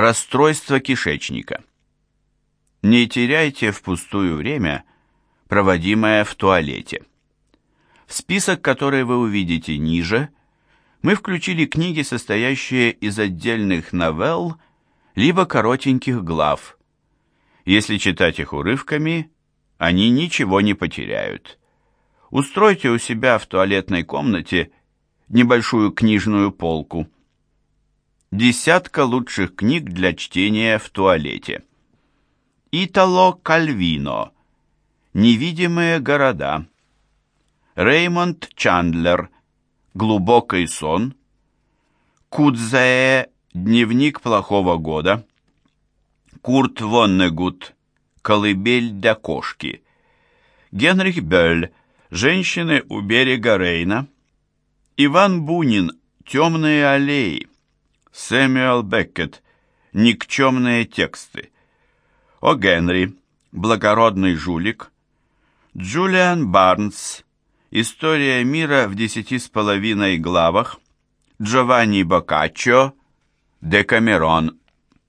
Расстройство кишечника. Не теряйте впустую время, проводимое в туалете. В список, который вы увидите ниже, мы включили книги, состоящие из отдельных новелл, либо коротеньких глав. Если читать их урывками, они ничего не потеряют. Устройте у себя в туалетной комнате небольшую книжную полку. Десятка лучших книг для чтения в туалете. Итало Кальвино. Невидимые города. Реймонд Чандлер. Глубокий сон. Кудзае. Дневник плохого года. Курт Воннегут. Колыбель для кошки. Генрих Бёль. Женщины у берега Рейна. Иван Бунин. Темные аллеи. Сэмюэл Беккет. Никчемные тексты. О Генри. Благородный жулик. Джулиан Барнс. История мира в десяти с половиной главах. Джованни Боккаччо. Декамерон.